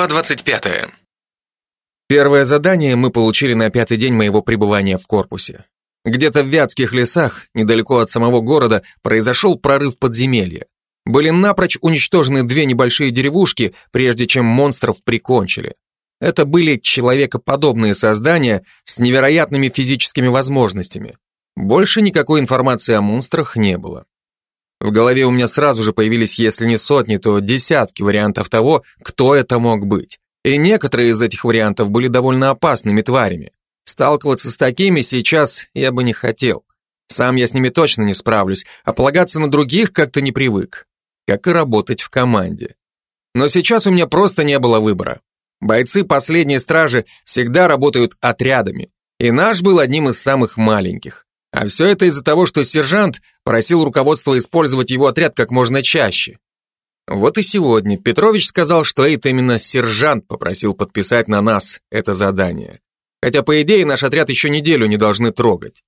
Глава 25. Первое задание мы получили на пятый день моего пребывания в корпусе. Где-то в Вятских лесах, недалеко от самого города, произошел прорыв подземелья. Были напрочь уничтожены две небольшие деревушки, прежде чем монстров прикончили. Это были человекоподобные создания с невероятными физическими возможностями. Больше никакой информации о монстрах не было. В голове у меня сразу же появились, если не сотни, то десятки вариантов того, кто это мог быть. И некоторые из этих вариантов были довольно опасными тварями. Сталкиваться с такими сейчас я бы не хотел. Сам я с ними точно не справлюсь, а полагаться на других как-то не привык. Как и работать в команде. Но сейчас у меня просто не было выбора. Бойцы последней стражи всегда работают отрядами, и наш был одним из самых маленьких. А все это из-за того, что сержант просил руководство использовать его отряд как можно чаще. Вот и сегодня Петрович сказал, что это именно сержант попросил подписать на нас это задание. Хотя, по идее, наш отряд еще неделю не должны трогать.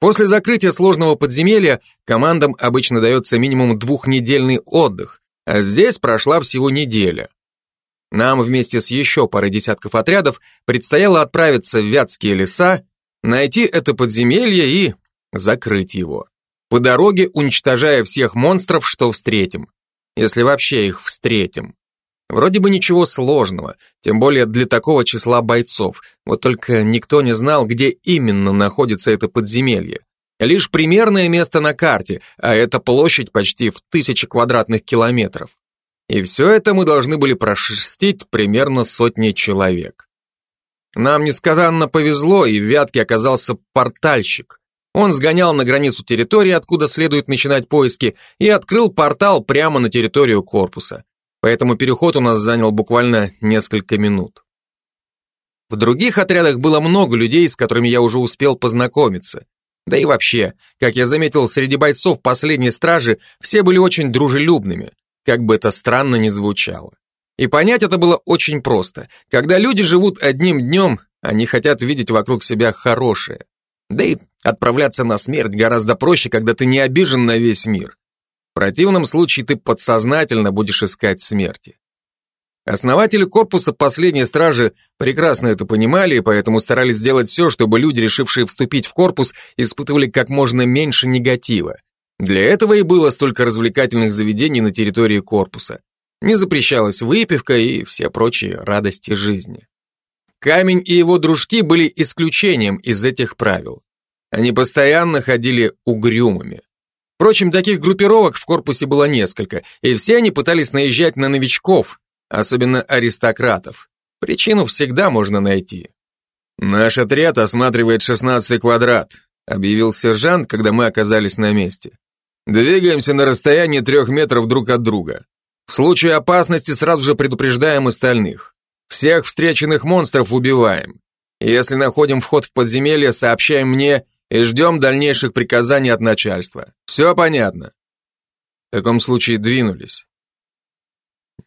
После закрытия сложного подземелья командам обычно дается минимум двухнедельный отдых, а здесь прошла всего неделя. Нам вместе с еще парой десятков отрядов предстояло отправиться в Вятские леса найти это подземелье и закрыть его. По дороге уничтожая всех монстров, что встретим. Если вообще их встретим. Вроде бы ничего сложного, тем более для такого числа бойцов. Вот только никто не знал, где именно находится это подземелье. Лишь примерное место на карте, а это площадь почти в тысячи квадратных километров. И все это мы должны были прошерстить примерно сотни человек. Нам несказанно повезло, и в Вятке оказался портальщик. Он сгонял на границу территории, откуда следует начинать поиски, и открыл портал прямо на территорию корпуса. Поэтому переход у нас занял буквально несколько минут. В других отрядах было много людей, с которыми я уже успел познакомиться. Да и вообще, как я заметил, среди бойцов последней стражи все были очень дружелюбными, как бы это странно ни звучало. И понять это было очень просто. Когда люди живут одним днем, они хотят видеть вокруг себя хорошее. Да и отправляться на смерть гораздо проще, когда ты не обижен на весь мир. В противном случае ты подсознательно будешь искать смерти. Основатели корпуса последней стражи прекрасно это понимали и поэтому старались сделать все, чтобы люди, решившие вступить в корпус, испытывали как можно меньше негатива. Для этого и было столько развлекательных заведений на территории корпуса. Не запрещалась выпивка и все прочие радости жизни. Камень и его дружки были исключением из этих правил. Они постоянно ходили угрюмыми. Впрочем, таких группировок в корпусе было несколько, и все они пытались наезжать на новичков, особенно аристократов. Причину всегда можно найти. «Наш отряд осматривает шестнадцатый квадрат», объявил сержант, когда мы оказались на месте. «Двигаемся на расстоянии трех метров друг от друга. В случае опасности сразу же предупреждаем остальных. Всех встреченных монстров убиваем. Если находим вход в подземелье, сообщаем мне и ждем дальнейших приказаний от начальства. Все понятно? В таком случае двинулись.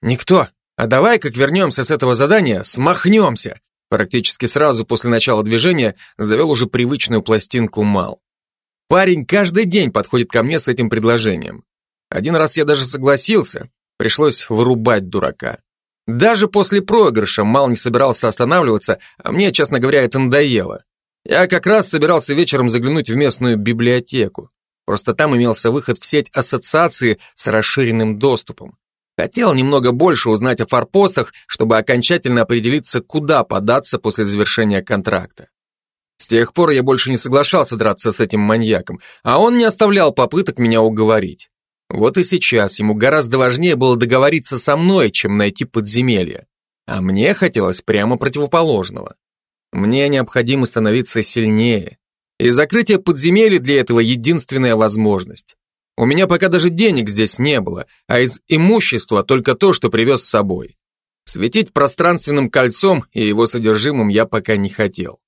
Никто. А давай, как вернемся с этого задания, смахнемся. Практически сразу после начала движения завел уже привычную пластинку Мал. Парень каждый день подходит ко мне с этим предложением. Один раз я даже согласился, Пришлось вырубать дурака. Даже после проигрыша Мал не собирался останавливаться, а мне, честно говоря, это надоело. Я как раз собирался вечером заглянуть в местную библиотеку. Просто там имелся выход в сеть ассоциации с расширенным доступом. Хотел немного больше узнать о форпостах, чтобы окончательно определиться, куда податься после завершения контракта. С тех пор я больше не соглашался драться с этим маньяком, а он не оставлял попыток меня уговорить. Вот и сейчас ему гораздо важнее было договориться со мной, чем найти подземелье. А мне хотелось прямо противоположного. Мне необходимо становиться сильнее. И закрытие подземелья для этого единственная возможность. У меня пока даже денег здесь не было, а из имущества только то, что привез с собой. Светить пространственным кольцом и его содержимым я пока не хотел.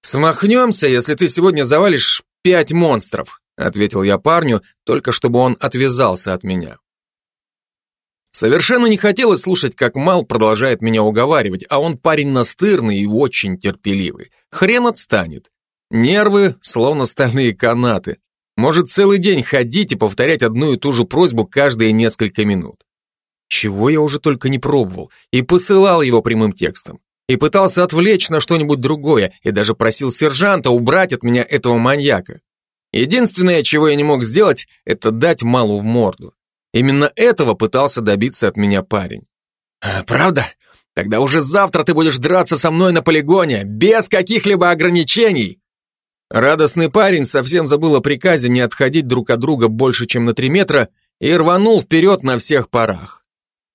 Смахнемся, если ты сегодня завалишь пять монстров, ответил я парню, только чтобы он отвязался от меня. Совершенно не хотелось слушать, как Мал продолжает меня уговаривать, а он парень настырный и очень терпеливый. Хрен отстанет. Нервы, словно стальные канаты. Может целый день ходить и повторять одну и ту же просьбу каждые несколько минут. чего я уже только не пробовал, и посылал его прямым текстом. И пытался отвлечь на что-нибудь другое, и даже просил сержанта убрать от меня этого маньяка. Единственное, чего я не мог сделать, это дать малу в морду. Именно этого пытался добиться от меня парень. «А, «Правда? Тогда уже завтра ты будешь драться со мной на полигоне, без каких-либо ограничений!» Радостный парень совсем забыл о приказе не отходить друг от друга больше, чем на три метра, и рванул вперед на всех парах.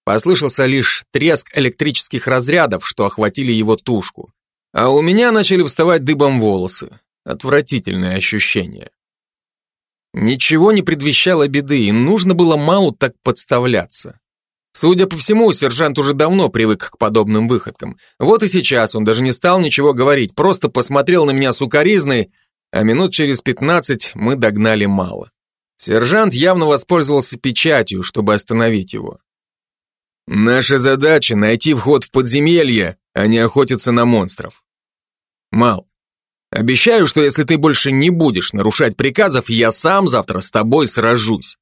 Послышался лишь треск электрических разрядов, что охватили его тушку. А у меня начали вставать дыбом волосы. Отвратительное ощущение. Ничего не предвещало беды, и нужно было Малу так подставляться. Судя по всему, сержант уже давно привык к подобным выходкам. Вот и сейчас он даже не стал ничего говорить, просто посмотрел на меня сукоризной, а минут через пятнадцать мы догнали Мала. Сержант явно воспользовался печатью, чтобы остановить его. «Наша задача — найти вход в подземелье, а не охотиться на монстров. Мал, обещаю, что если ты больше не будешь нарушать приказов, я сам завтра с тобой сражусь».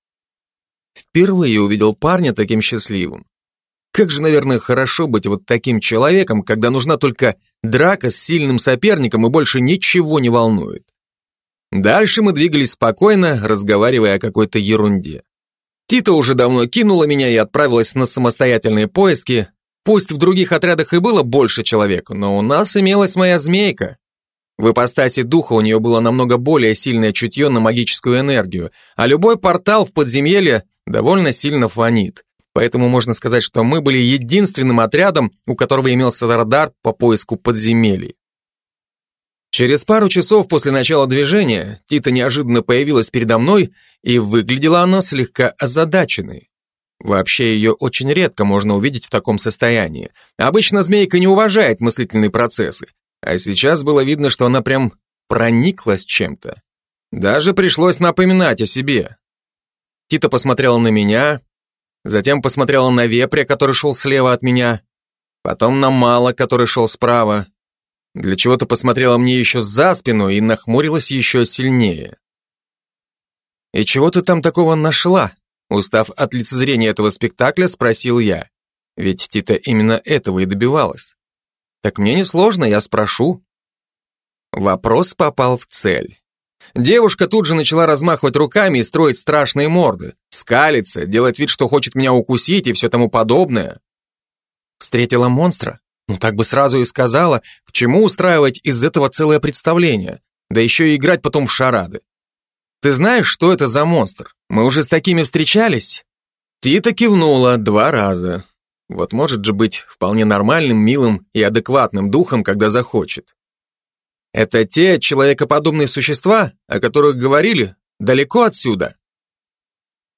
Впервые увидел парня таким счастливым. Как же, наверное, хорошо быть вот таким человеком, когда нужна только драка с сильным соперником и больше ничего не волнует. Дальше мы двигались спокойно, разговаривая о какой-то ерунде. Тита уже давно кинула меня и отправилась на самостоятельные поиски. Пусть в других отрядах и было больше человек, но у нас имелась моя змейка. В ипостаси духа у нее было намного более сильное чутье на магическую энергию, а любой портал в подземелье довольно сильно фонит. Поэтому можно сказать, что мы были единственным отрядом, у которого имелся радар по поиску подземелий. Через пару часов после начала движения Тита неожиданно появилась передо мной, и выглядела она слегка озадаченной. Вообще ее очень редко можно увидеть в таком состоянии. Обычно змейка не уважает мыслительные процессы, а сейчас было видно, что она прям прониклась чем-то. Даже пришлось напоминать о себе. Тита посмотрела на меня, затем посмотрела на вепря, который шел слева от меня, потом на мало, который шел справа, для чего-то посмотрела мне еще за спину и нахмурилась еще сильнее. «И чего ты там такого нашла?» Устав от лицезрения этого спектакля, спросил я. Ведь Тита именно этого и добивалась. «Так мне несложно, я спрошу». Вопрос попал в цель. Девушка тут же начала размахивать руками и строить страшные морды, скалиться, делать вид, что хочет меня укусить и все тому подобное. Встретила монстра? Ну так бы сразу и сказала, к чему устраивать из этого целое представление, да еще и играть потом в шарады. Ты знаешь, что это за монстр? Мы уже с такими встречались? Тита кивнула два раза. Вот может же быть вполне нормальным, милым и адекватным духом, когда захочет. Это те человекоподобные существа, о которых говорили, далеко отсюда.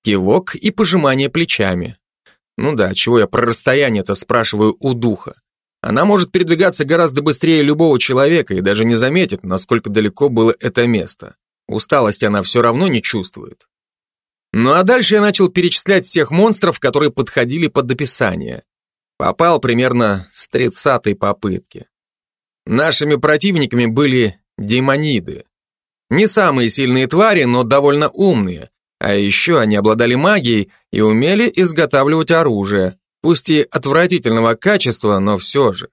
Кивок и пожимание плечами. Ну да, чего я про расстояние-то спрашиваю у духа. Она может передвигаться гораздо быстрее любого человека и даже не заметит, насколько далеко было это место. Усталости она все равно не чувствует. Ну а дальше я начал перечислять всех монстров, которые подходили под описание. Попал примерно с тридцатой попытки. Нашими противниками были демониды. Не самые сильные твари, но довольно умные. А еще они обладали магией и умели изготавливать оружие пусть и отвратительного качества, но все же.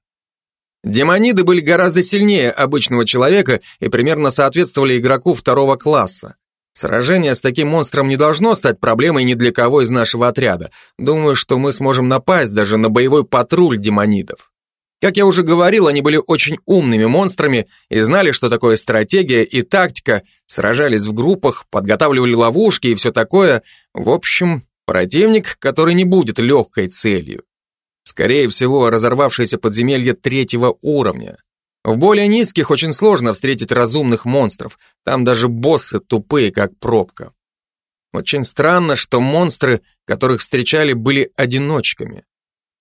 Демониды были гораздо сильнее обычного человека и примерно соответствовали игроку второго класса. Сражение с таким монстром не должно стать проблемой ни для кого из нашего отряда. Думаю, что мы сможем напасть даже на боевой патруль демонидов. Как я уже говорил, они были очень умными монстрами и знали, что такое стратегия и тактика, сражались в группах, подготавливали ловушки и все такое. В общем, Противник, который не будет легкой целью. Скорее всего, разорвавшееся подземелье третьего уровня. В более низких очень сложно встретить разумных монстров. Там даже боссы тупые, как пробка. Очень странно, что монстры, которых встречали, были одиночками.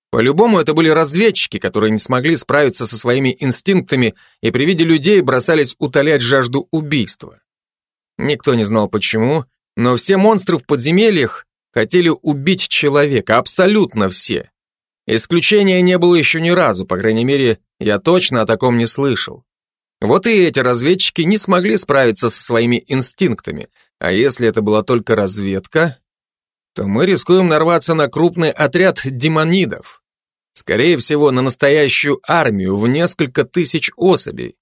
По-любому это были разведчики, которые не смогли справиться со своими инстинктами и при виде людей бросались утолять жажду убийства. Никто не знал почему, но все монстры в подземельях хотели убить человека, абсолютно все. Исключения не было еще ни разу, по крайней мере, я точно о таком не слышал. Вот и эти разведчики не смогли справиться со своими инстинктами, а если это была только разведка? то мы рискуем нарваться на крупный отряд демонидов. Скорее всего, на настоящую армию в несколько тысяч особей.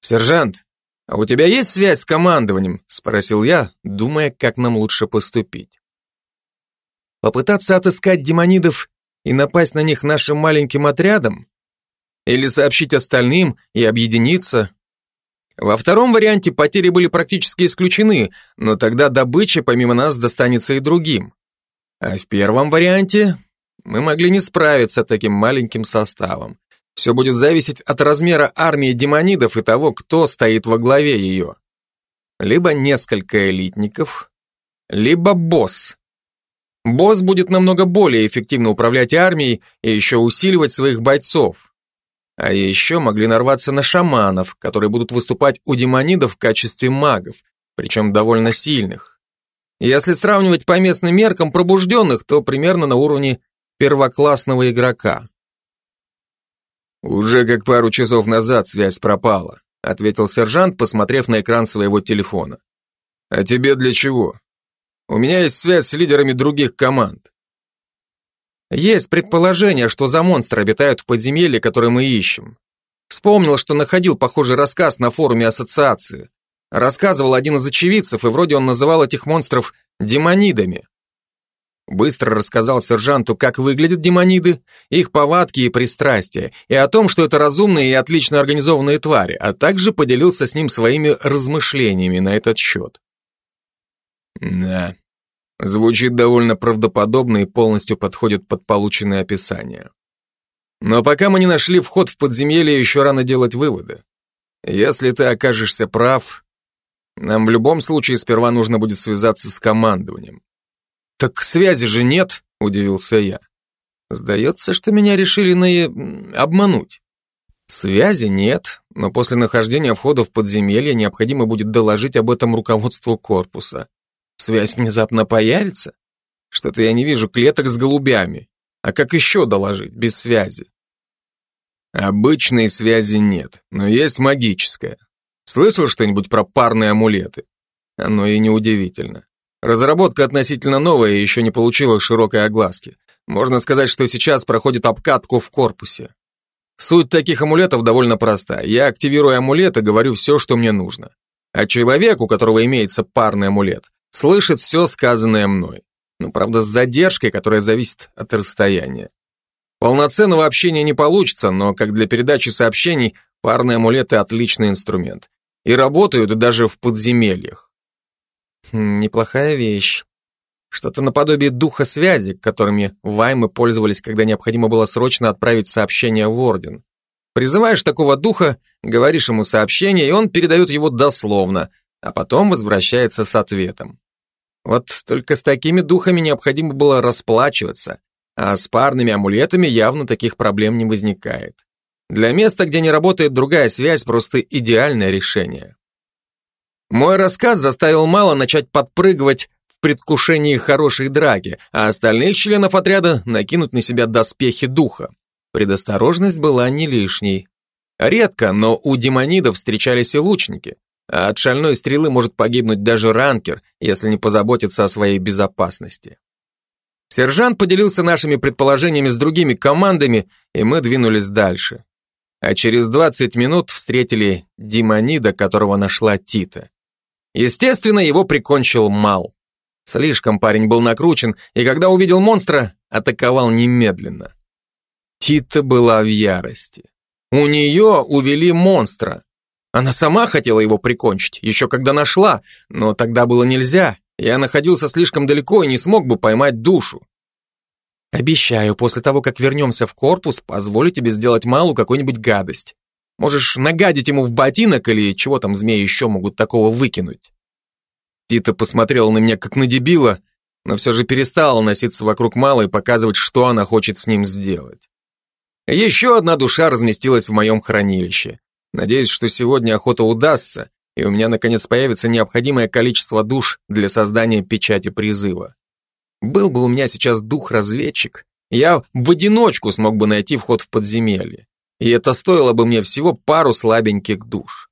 «Сержант, а у тебя есть связь с командованием?» – спросил я, думая, как нам лучше поступить. Попытаться отыскать демонидов и напасть на них нашим маленьким отрядом? Или сообщить остальным и объединиться? Во втором варианте потери были практически исключены, но тогда добыча помимо нас достанется и другим. А в первом варианте мы могли не справиться таким маленьким составом. Все будет зависеть от размера армии демонидов и того, кто стоит во главе ее. Либо несколько элитников, либо босс. Босс будет намного более эффективно управлять армией и еще усиливать своих бойцов. А еще могли нарваться на шаманов, которые будут выступать у демонидов в качестве магов, причем довольно сильных. Если сравнивать по местным меркам пробужденных, то примерно на уровне первоклассного игрока. «Уже как пару часов назад связь пропала», ответил сержант, посмотрев на экран своего телефона. «А тебе для чего? У меня есть связь с лидерами других команд». Есть предположение, что за монстры обитают в подземелье, которое мы ищем. Вспомнил, что находил похожий рассказ на форуме ассоциации. Рассказывал один из очевидцев, и вроде он называл этих монстров демонидами. Быстро рассказал сержанту, как выглядят демониды, их повадки и пристрастия, и о том, что это разумные и отлично организованные твари, а также поделился с ним своими размышлениями на этот счет. Да, звучит довольно правдоподобно и полностью подходит под полученное описание. Но пока мы не нашли вход в подземелье, еще рано делать выводы. Если ты окажешься прав, нам в любом случае сперва нужно будет связаться с командованием. «Так связи же нет», — удивился я. «Сдается, что меня решили на... обмануть». Связи нет, но после нахождения входа в подземелье необходимо будет доложить об этом руководству корпуса. Связь внезапно появится? Что-то я не вижу клеток с голубями. А как еще доложить без связи? Обычной связи нет, но есть магическая. Слышал что-нибудь про парные амулеты? Оно и неудивительно. Разработка относительно новая и еще не получила широкой огласки. Можно сказать, что сейчас проходит обкатку в корпусе. Суть таких амулетов довольно проста. Я активирую амулет и говорю все, что мне нужно. А человек, у которого имеется парный амулет, слышит все сказанное мной. Ну, правда, с задержкой, которая зависит от расстояния. Полноценного общения не получится, но как для передачи сообщений, парные амулеты – отличный инструмент. И работают даже в подземельях. Хм, неплохая вещь. Что-то наподобие духа связи, которыми ваймы пользовались, когда необходимо было срочно отправить сообщение в Орден. Призываешь такого духа, говоришь ему сообщение, и он передает его дословно, а потом возвращается с ответом. Вот только с такими духами необходимо было расплачиваться, а с парными амулетами явно таких проблем не возникает. Для места, где не работает другая связь, просто идеальное решение. Мой рассказ заставил Мало начать подпрыгивать в предвкушении хорошей драки, а остальных членов отряда накинуть на себя доспехи духа. Предосторожность была не лишней. Редко, но у демонидов встречались и лучники, а от шальной стрелы может погибнуть даже ранкер, если не позаботиться о своей безопасности. Сержант поделился нашими предположениями с другими командами, и мы двинулись дальше. А через 20 минут встретили демонида, которого нашла Тита. Естественно, его прикончил Мал. Слишком парень был накручен, и когда увидел монстра, атаковал немедленно. Тита была в ярости. У нее увели монстра. Она сама хотела его прикончить, еще когда нашла, но тогда было нельзя. Я находился слишком далеко и не смог бы поймать душу. Обещаю, после того, как вернемся в корпус, позволю тебе сделать Малу какую-нибудь гадость. Можешь нагадить ему в ботинок или чего там змеи еще могут такого выкинуть. Тита посмотрела на меня как на дебила, но все же перестала носиться вокруг Мала и показывать, что она хочет с ним сделать. Еще одна душа разместилась в моем хранилище. Надеюсь, что сегодня охота удастся, и у меня наконец появится необходимое количество душ для создания печати призыва. Был бы у меня сейчас дух-разведчик, я в одиночку смог бы найти вход в подземелье. И это стоило бы мне всего пару слабеньких душ.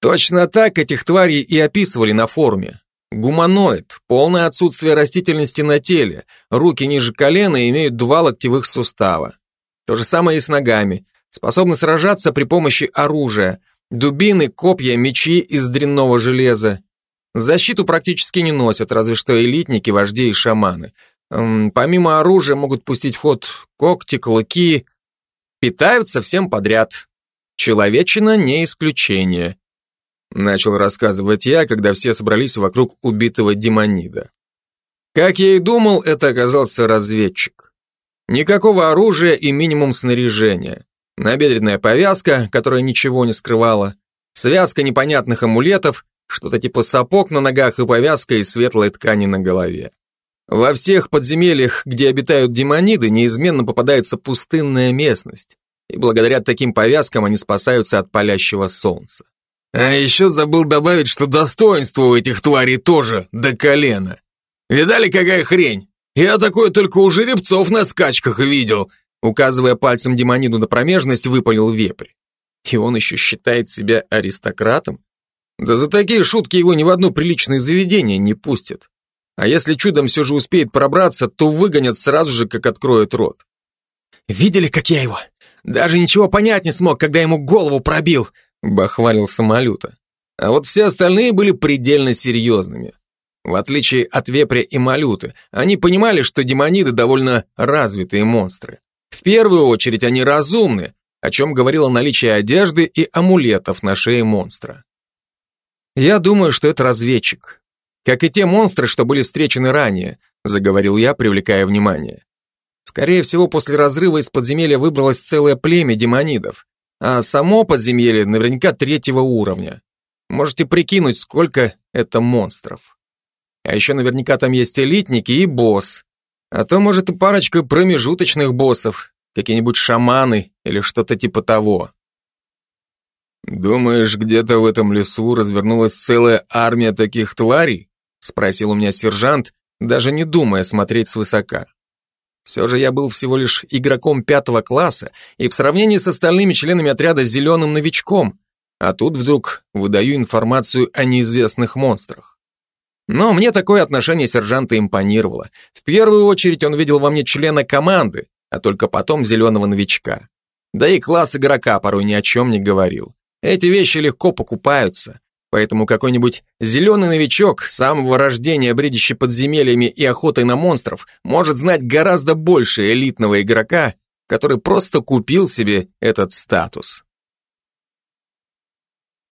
Точно так этих тварей и описывали на форуме. Гуманоид, полное отсутствие растительности на теле, руки ниже колена и имеют два локтевых сустава. То же самое и с ногами. Способны сражаться при помощи оружия. Дубины, копья, мечи из дрянного железа. Защиту практически не носят, разве что элитники, вожди и шаманы. Помимо оружия могут пустить в ход когти, клыки. Питаются всем подряд. Человечина не исключение. Начал рассказывать я, когда все собрались вокруг убитого демонида. Как я и думал, это оказался разведчик. Никакого оружия и минимум снаряжения. Набедренная повязка, которая ничего не скрывала, связка непонятных амулетов, что-то типа сапог на ногах и повязка из светлой ткани на голове. Во всех подземельях, где обитают демониды, неизменно попадается пустынная местность, и благодаря таким повязкам они спасаются от палящего солнца. А еще забыл добавить, что достоинство у этих тварей тоже до колена. Видали, какая хрень? Я такое только у жеребцов на скачках видел, указывая пальцем демониду на промежность, выпалил вепрь. И он еще считает себя аристократом? Да за такие шутки его ни в одно приличное заведение не пустят. А если чудом все же успеет пробраться, то выгонят сразу же, как откроет рот. «Видели, как я его? Даже ничего понять не смог, когда ему голову пробил!» Бахвалил самолюта. А вот все остальные были предельно серьезными. В отличие от Вепря и Малюты, они понимали, что демониды довольно развитые монстры. В первую очередь они разумны, о чем говорило наличие одежды и амулетов на шее монстра. «Я думаю, что это разведчик. Как и те монстры, что были встречены ранее», заговорил я, привлекая внимание. Скорее всего, после разрыва из подземелья выбралось целое племя демонидов, а само подземелье наверняка третьего уровня. Можете прикинуть, сколько это монстров. А еще наверняка там есть элитники и босс. А то, может, и парочка промежуточных боссов, какие-нибудь шаманы или что-то типа того. «Думаешь, где-то в этом лесу развернулась целая армия таких тварей?» спросил у меня сержант, даже не думая смотреть свысока. Все же я был всего лишь игроком пятого класса и в сравнении с остальными членами отряда зеленым новичком, а тут вдруг выдаю информацию о неизвестных монстрах. Но мне такое отношение сержанта импонировало. В первую очередь он видел во мне члена команды, а только потом зеленого новичка. Да и класс игрока порой ни о чем не говорил. Эти вещи легко покупаются, поэтому какой-нибудь зеленый новичок, с самого рождения бредящий подземельями и охотой на монстров, может знать гораздо больше элитного игрока, который просто купил себе этот статус.